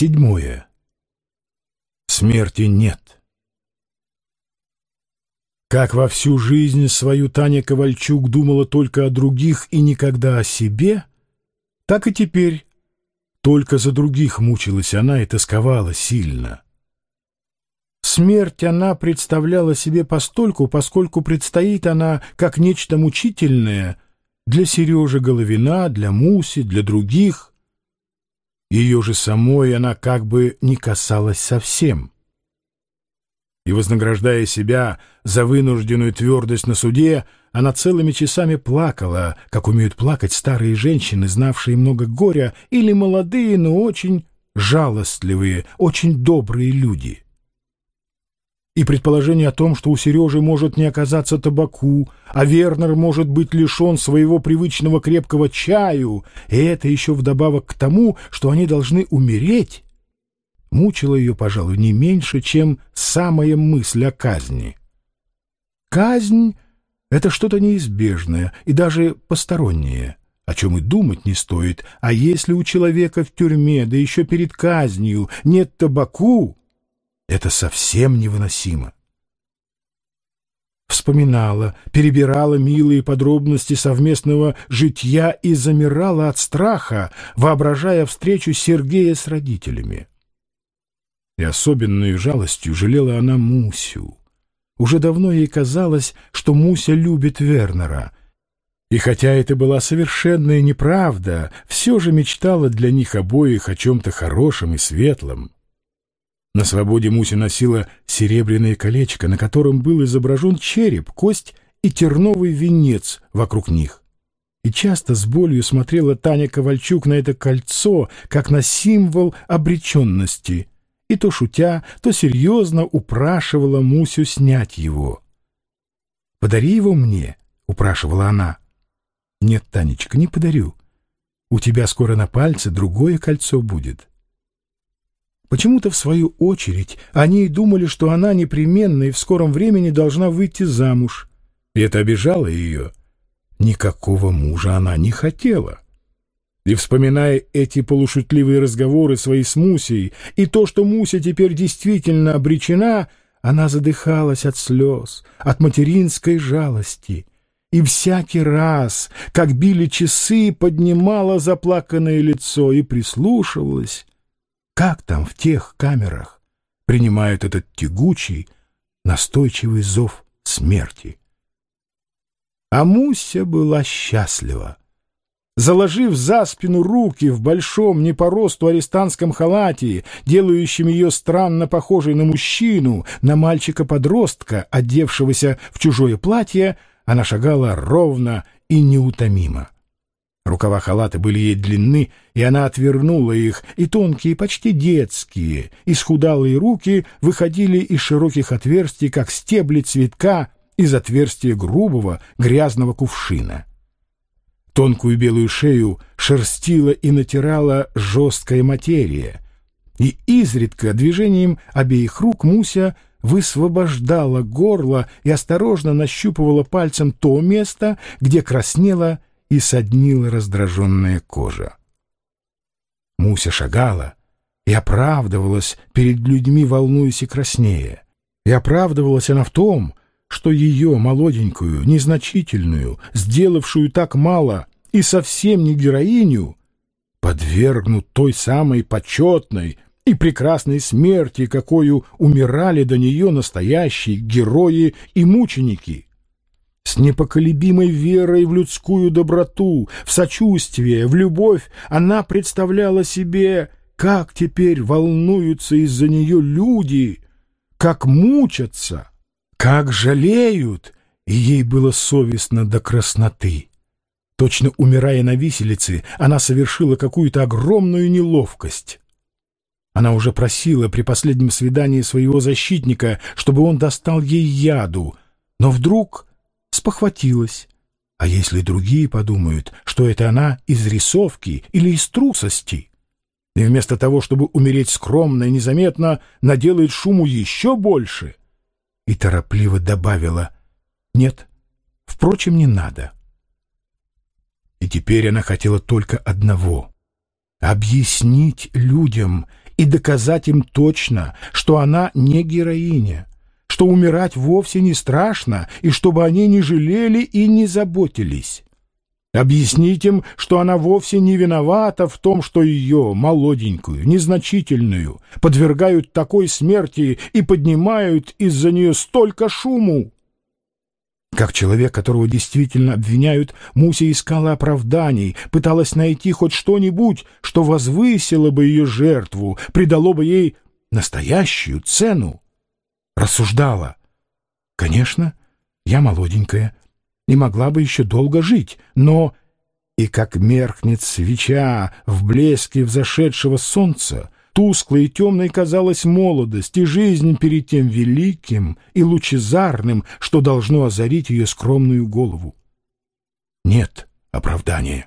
Седьмое. Смерти нет. Как во всю жизнь свою Таня Ковальчук думала только о других и никогда о себе, так и теперь только за других мучилась она и тосковала сильно. Смерть она представляла себе постольку, поскольку предстоит она как нечто мучительное для Сережи Головина, для Муси, для других. Ее же самой она как бы не касалась совсем. И, вознаграждая себя за вынужденную твердость на суде, она целыми часами плакала, как умеют плакать старые женщины, знавшие много горя, или молодые, но очень жалостливые, очень добрые люди. И предположение о том, что у Сережи может не оказаться табаку, а Вернер может быть лишен своего привычного крепкого чаю, и это еще вдобавок к тому, что они должны умереть, мучило ее, пожалуй, не меньше, чем самая мысль о казни. Казнь — это что-то неизбежное и даже постороннее, о чем и думать не стоит, а если у человека в тюрьме, да еще перед казнью, нет табаку, это совсем невыносимо. Вспоминала, перебирала милые подробности совместного житья и замирала от страха, воображая встречу Сергея с родителями. И особенной жалостью жалела она Мусю. Уже давно ей казалось, что Муся любит Вернера. И хотя это была совершенная неправда, все же мечтала для них обоих о чем-то хорошем и светлом. На свободе Муся носила серебряное колечко, на котором был изображен череп, кость и терновый венец вокруг них. И часто с болью смотрела Таня Ковальчук на это кольцо, как на символ обреченности, и то шутя, то серьезно упрашивала Мусю снять его. «Подари его мне», — упрашивала она. «Нет, Танечка, не подарю. У тебя скоро на пальце другое кольцо будет». Почему-то, в свою очередь, они и думали, что она непременно и в скором времени должна выйти замуж. И это обижало ее. Никакого мужа она не хотела. И, вспоминая эти полушутливые разговоры свои с Мусей, и то, что Муся теперь действительно обречена, она задыхалась от слез, от материнской жалости. И всякий раз, как били часы, поднимала заплаканное лицо и прислушивалась, как там в тех камерах принимают этот тягучий, настойчивый зов смерти? А Муся была счастлива. Заложив за спину руки в большом не по росту арестантском халате, делающем ее странно похожей на мужчину, на мальчика-подростка, одевшегося в чужое платье, она шагала ровно и неутомимо. Рукава халата были ей длинны, и она отвернула их, и тонкие, почти детские, исхудалые руки выходили из широких отверстий, как стебли цветка из отверстия грубого грязного кувшина. Тонкую белую шею шерстила и натирала жесткая материя, и изредка движением обеих рук Муся высвобождала горло и осторожно нащупывала пальцем то место, где краснела и соднила раздраженная кожа. Муся шагала и оправдывалась перед людьми, волнуясь и краснея. И оправдывалась она в том, что ее молоденькую, незначительную, сделавшую так мало и совсем не героиню, подвергнут той самой почетной и прекрасной смерти, какую умирали до нее настоящие герои и мученики — с непоколебимой верой в людскую доброту, в сочувствие, в любовь она представляла себе, как теперь волнуются из-за нее люди, как мучатся, как жалеют, и ей было совестно до красноты. Точно умирая на виселице, она совершила какую-то огромную неловкость. Она уже просила при последнем свидании своего защитника, чтобы он достал ей яду, но вдруг спохватилась. А если другие подумают, что это она из рисовки или из трусости? И вместо того, чтобы умереть скромно и незаметно, наделает шуму еще больше. И торопливо добавила «Нет, впрочем, не надо». И теперь она хотела только одного — объяснить людям и доказать им точно, что она не героиня, что умирать вовсе не страшно, и чтобы они не жалели и не заботились. Объяснить им, что она вовсе не виновата в том, что ее, молоденькую, незначительную, подвергают такой смерти и поднимают из-за нее столько шуму. Как человек, которого действительно обвиняют, Муся искала оправданий, пыталась найти хоть что-нибудь, что возвысило бы ее жертву, придало бы ей настоящую цену. Рассуждала. Конечно, я молоденькая и могла бы еще долго жить, но... И как меркнет свеча в блеске взошедшего солнца, Тусклой и темной казалась молодость и жизнь перед тем великим и лучезарным, что должно озарить ее скромную голову. Нет оправдания.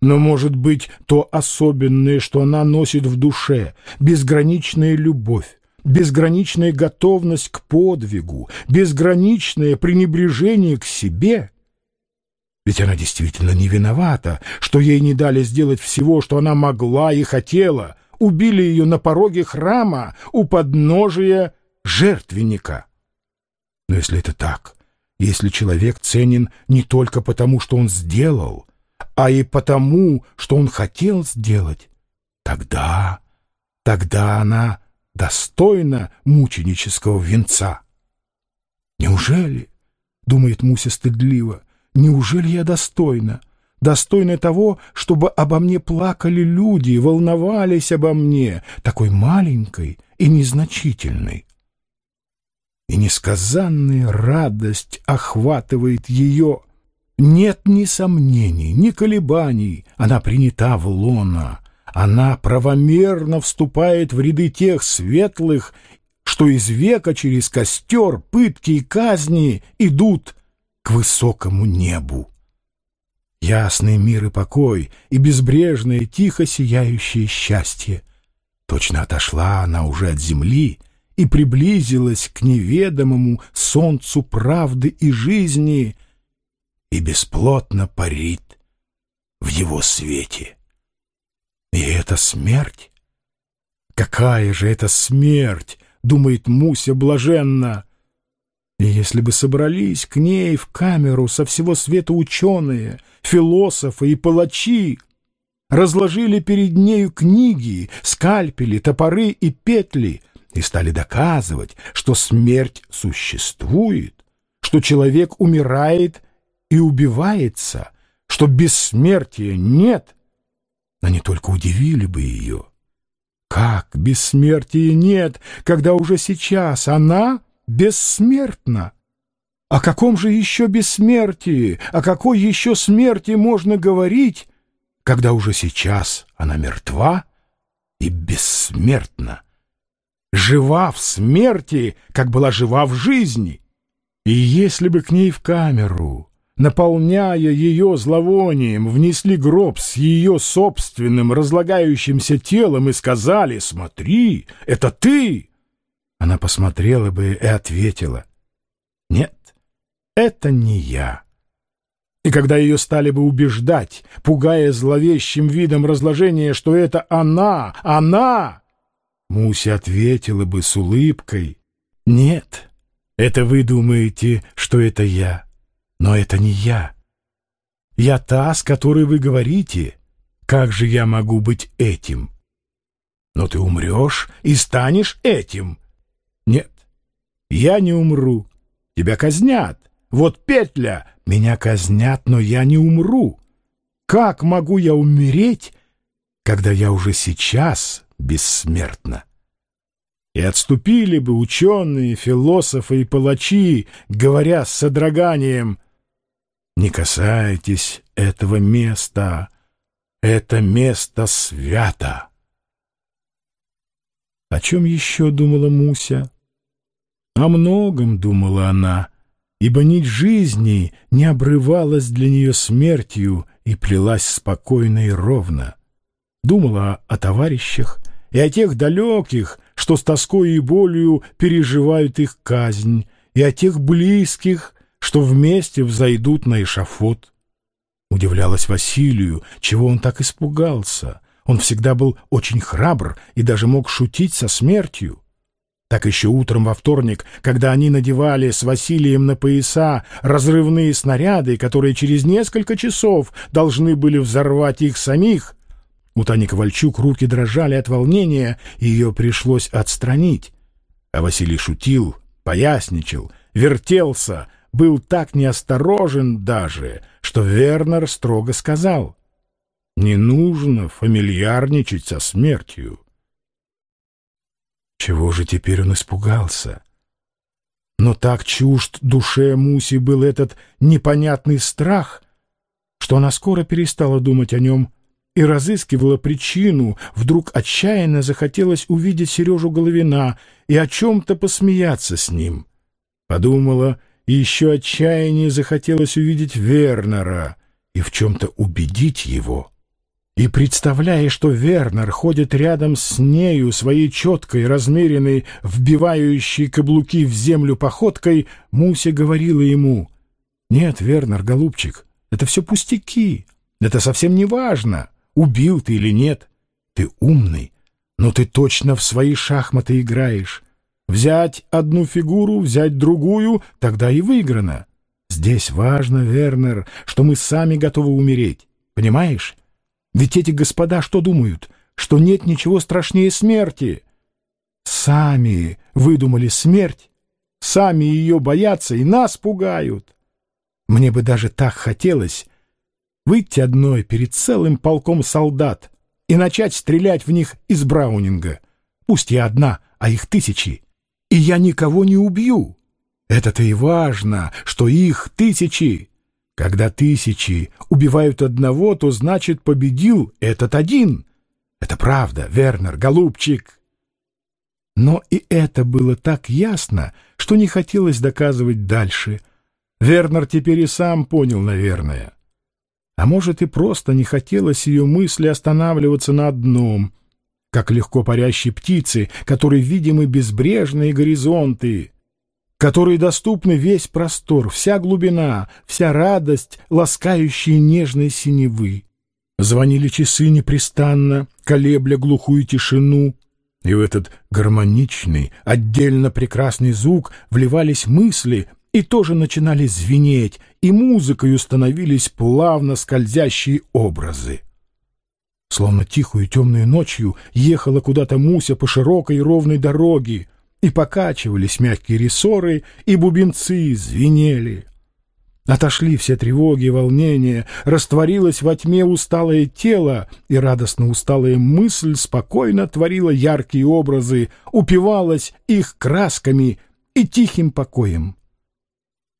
Но, может быть, то особенное, что она носит в душе, безграничная любовь, безграничная готовность к подвигу, безграничное пренебрежение к себе — ведь она действительно не виновата, что ей не дали сделать всего, что она могла и хотела, убили ее на пороге храма у подножия жертвенника. Но если это так, если человек ценен не только потому, что он сделал, а и потому, что он хотел сделать, тогда, тогда она достойна мученического венца. Неужели, — думает Муся стыдливо, — неужели я достойна? достойной того, чтобы обо мне плакали люди, волновались обо мне, такой маленькой и незначительной. И несказанная радость охватывает ее. Нет ни сомнений, ни колебаний, она принята в лона, она правомерно вступает в ряды тех светлых, что из века через костер, пытки и казни идут к высокому небу. Ясный мир и покой, и безбрежное, тихо сияющее счастье. Точно отошла она уже от земли и приблизилась к неведомому солнцу правды и жизни и бесплотно парит в его свете. И это смерть? Какая же это смерть, думает Муся блаженно. И если бы собрались к ней в камеру со всего света ученые, философы и палачи, разложили перед нею книги, скальпели, топоры и петли и стали доказывать, что смерть существует, что человек умирает и убивается, что бессмертия нет, они только удивили бы ее. Как бессмертия нет, когда уже сейчас она бессмертна. О каком же еще бессмертии, о какой еще смерти можно говорить, когда уже сейчас она мертва и бессмертна, жива в смерти, как была жива в жизни? И если бы к ней в камеру, наполняя ее зловонием, внесли гроб с ее собственным разлагающимся телом и сказали «Смотри, это ты!» Она посмотрела бы и ответила «Нет, это не я». И когда ее стали бы убеждать, пугая зловещим видом разложения, что это она, она, Муся ответила бы с улыбкой «Нет, это вы думаете, что это я, но это не я. Я та, с которой вы говорите. Как же я могу быть этим?» «Но ты умрешь и станешь этим», нет, я не умру. Тебя казнят. Вот петля. Меня казнят, но я не умру. Как могу я умереть, когда я уже сейчас бессмертна? И отступили бы ученые, философы и палачи, говоря с содроганием, «Не касайтесь этого места, это место свято». О чем еще думала Муся? О многом думала она, ибо нить жизни не обрывалась для нее смертью и плелась спокойно и ровно. Думала о товарищах и о тех далеких, что с тоской и болью переживают их казнь, и о тех близких, что вместе взойдут на эшафот. Удивлялась Василию, чего он так испугался. Он всегда был очень храбр и даже мог шутить со смертью. Так еще утром во вторник, когда они надевали с Василием на пояса разрывные снаряды, которые через несколько часов должны были взорвать их самих, у Тани Ковальчук руки дрожали от волнения, и ее пришлось отстранить. А Василий шутил, поясничал, вертелся, был так неосторожен даже, что Вернер строго сказал «Не нужно фамильярничать со смертью». Чего же теперь он испугался? Но так чужд душе Муси был этот непонятный страх, что она скоро перестала думать о нем и разыскивала причину, вдруг отчаянно захотелось увидеть Сережу Головина и о чем-то посмеяться с ним. Подумала, и еще отчаяннее захотелось увидеть Вернера и в чем-то убедить его. И представляя, что Вернер ходит рядом с нею своей четкой, размеренной, вбивающей каблуки в землю походкой, Муся говорила ему, «Нет, Вернер, голубчик, это все пустяки, это совсем не важно» убил ты или нет. Ты умный, но ты точно в свои шахматы играешь. Взять одну фигуру, взять другую, тогда и выиграно. Здесь важно, Вернер, что мы сами готовы умереть. Понимаешь? Ведь эти господа что думают? Что нет ничего страшнее смерти. Сами выдумали смерть, сами ее боятся и нас пугают. Мне бы даже так хотелось, выйти одной перед целым полком солдат и начать стрелять в них из браунинга. Пусть я одна, а их тысячи. И я никого не убью. Это-то и важно, что их тысячи. Когда тысячи убивают одного, то значит победил этот один. Это правда, Вернер, голубчик. Но и это было так ясно, что не хотелось доказывать дальше. Вернер теперь и сам понял, наверное. А может, и просто не хотелось ее мысли останавливаться на одном, как легко парящие птицы, которые видимы безбрежные горизонты, которые доступны весь простор, вся глубина, вся радость, ласкающие нежной синевы. Звонили часы непрестанно, колебля глухую тишину, и в этот гармоничный, отдельно прекрасный звук вливались мысли, и тоже начинали звенеть, и музыкою становились плавно скользящие образы. Словно тихую темную ночью ехала куда-то Муся по широкой ровной дороге, и покачивались мягкие рессоры, и бубенцы звенели. Отошли все тревоги и волнения, растворилось во тьме усталое тело, и радостно усталая мысль спокойно творила яркие образы, упивалась их красками и тихим покоем.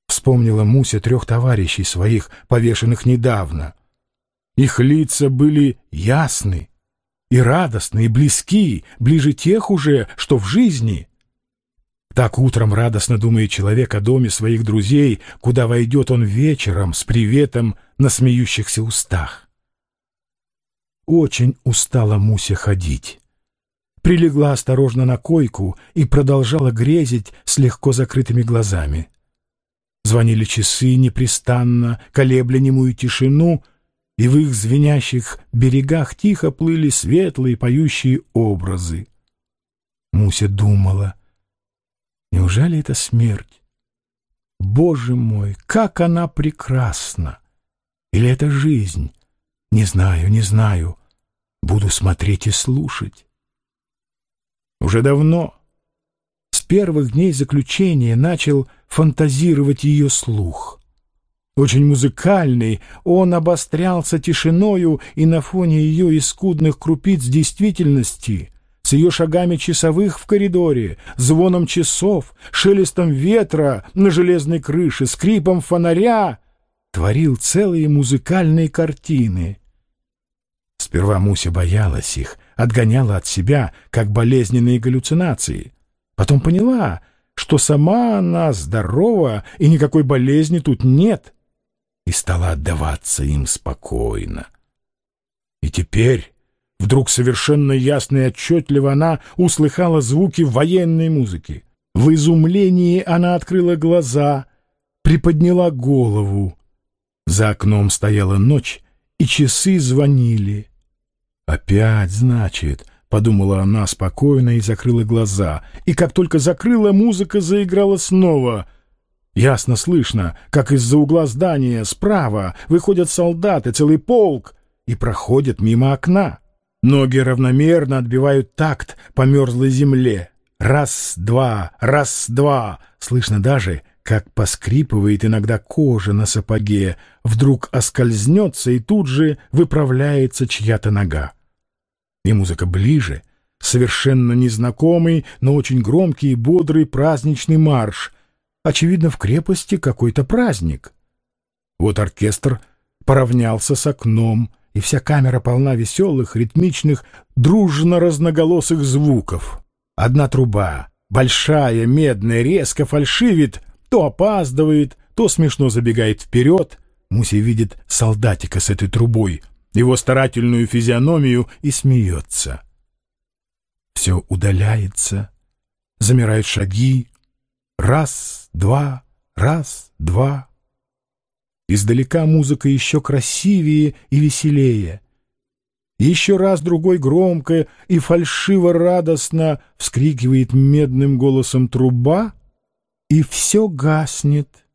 Вспомнила Муся трех товарищей своих, повешенных недавно. Их лица были ясны и радостны, и близки, ближе тех уже, что в жизни. Так утром радостно думает человек о доме своих друзей, куда войдет он вечером с приветом на смеющихся устах. Очень устала Муся ходить. Прилегла осторожно на койку и продолжала грезить с легко закрытыми глазами. Звонили часы непрестанно, колебля немую тишину, и в их звенящих берегах тихо плыли светлые поющие образы. Муся думала, неужели это смерть? Боже мой, как она прекрасна! Или это жизнь? Не знаю, не знаю. Буду смотреть и слушать. Уже давно первых дней заключения начал фантазировать ее слух. Очень музыкальный, он обострялся тишиною и на фоне ее искудных крупиц действительности, с ее шагами часовых в коридоре, звоном часов, шелестом ветра на железной крыше, скрипом фонаря, творил целые музыкальные картины. Сперва Муся боялась их, отгоняла от себя, как болезненные галлюцинации. Потом поняла, что сама она здорова и никакой болезни тут нет, и стала отдаваться им спокойно. И теперь, вдруг совершенно ясно и отчетливо, она услыхала звуки военной музыки. В изумлении она открыла глаза, приподняла голову. За окном стояла ночь, и часы звонили. «Опять, значит», — подумала она спокойно и закрыла глаза. И как только закрыла, музыка заиграла снова. Ясно слышно, как из-за угла здания справа выходят солдаты, целый полк, и проходят мимо окна. Ноги равномерно отбивают такт по мерзлой земле. Раз, два, раз, два. Слышно даже, как поскрипывает иногда кожа на сапоге, вдруг оскользнется и тут же выправляется чья-то нога. И музыка ближе, совершенно незнакомый, но очень громкий и бодрый праздничный марш. Очевидно, в крепости какой-то праздник. Вот оркестр поравнялся с окном, и вся камера полна веселых, ритмичных, дружно-разноголосых звуков. Одна труба, большая, медная, резко фальшивит, то опаздывает, то смешно забегает вперед. Муся видит солдатика с этой трубой, его старательную физиономию и смеется. Все удаляется, замирают шаги. Раз, два, раз, два. Издалека музыка еще красивее и веселее. Еще раз другой громко и фальшиво-радостно вскрикивает медным голосом труба, и все гаснет.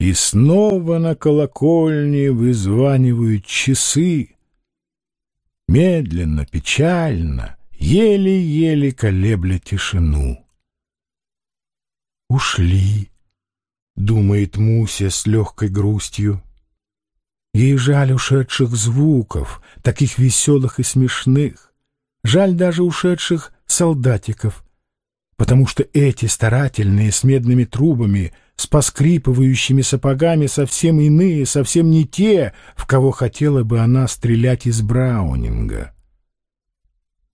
И снова на колокольне вызванивают часы. Медленно, печально, еле-еле колебля тишину. Ушли думает Муся с легкой грустью. Ей жаль ушедших звуков, таких веселых и смешных. Жаль даже ушедших солдатиков, потому что эти старательные с медными трубами, с поскрипывающими сапогами совсем иные, совсем не те, в кого хотела бы она стрелять из Браунинга.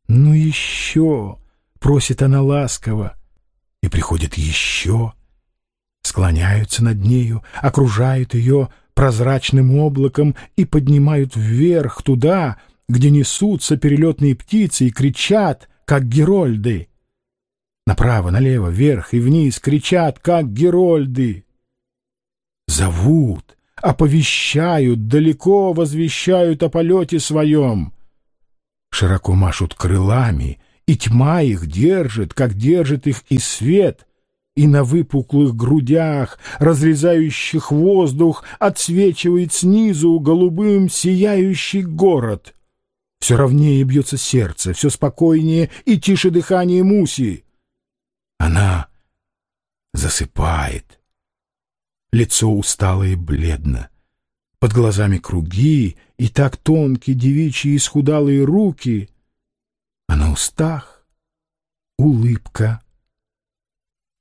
«Ну еще!» — просит она ласково, и приходит еще — склоняются над нею, окружают ее прозрачным облаком и поднимают вверх туда, где несутся перелетные птицы и кричат, как герольды. Направо, налево, вверх и вниз кричат, как герольды. Зовут, оповещают, далеко возвещают о полете своем. Широко машут крылами, и тьма их держит, как держит их и свет — и на выпуклых грудях, разрезающих воздух, отсвечивает снизу голубым сияющий город. Все ровнее бьется сердце, все спокойнее и тише дыхание Муси. Она засыпает. Лицо устало и бледно. Под глазами круги и так тонкие девичьи исхудалые руки. А на устах улыбка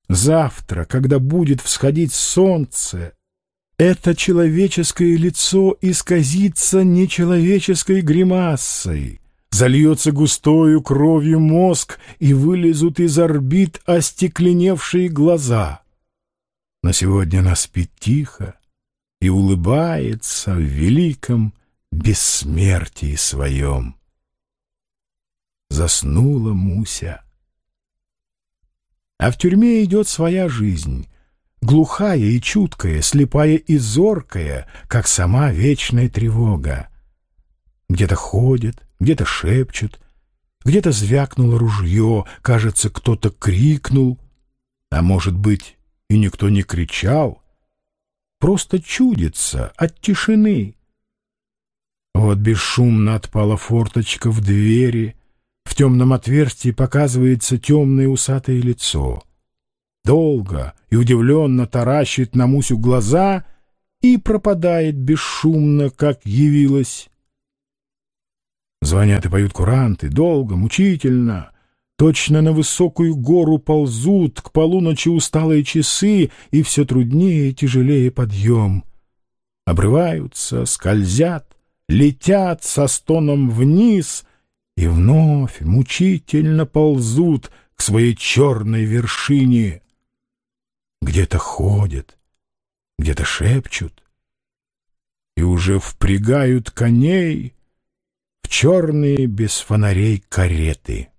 Завтра, когда будет всходить солнце, это человеческое лицо исказится нечеловеческой гримасой, зальется густою кровью мозг и вылезут из орбит остекленевшие глаза. Но сегодня она спит тихо и улыбается в великом бессмертии своем. Заснула Муся. А в тюрьме идет своя жизнь, глухая и чуткая, слепая и зоркая, как сама вечная тревога. Где-то ходят, где-то шепчут, где-то звякнуло ружье, кажется, кто-то крикнул, а может быть, и никто не кричал, просто чудится от тишины. Вот бесшумно отпала форточка в двери — в темном отверстии показывается темное усатое лицо. Долго и удивленно таращит на Мусю глаза и пропадает бесшумно, как явилась. Звонят и поют куранты, долго, мучительно. Точно на высокую гору ползут к полуночи усталые часы, и все труднее и тяжелее подъем. Обрываются, скользят, летят со стоном вниз — и вновь мучительно ползут к своей черной вершине. Где-то ходят, где-то шепчут, и уже впрягают коней в черные без фонарей кареты.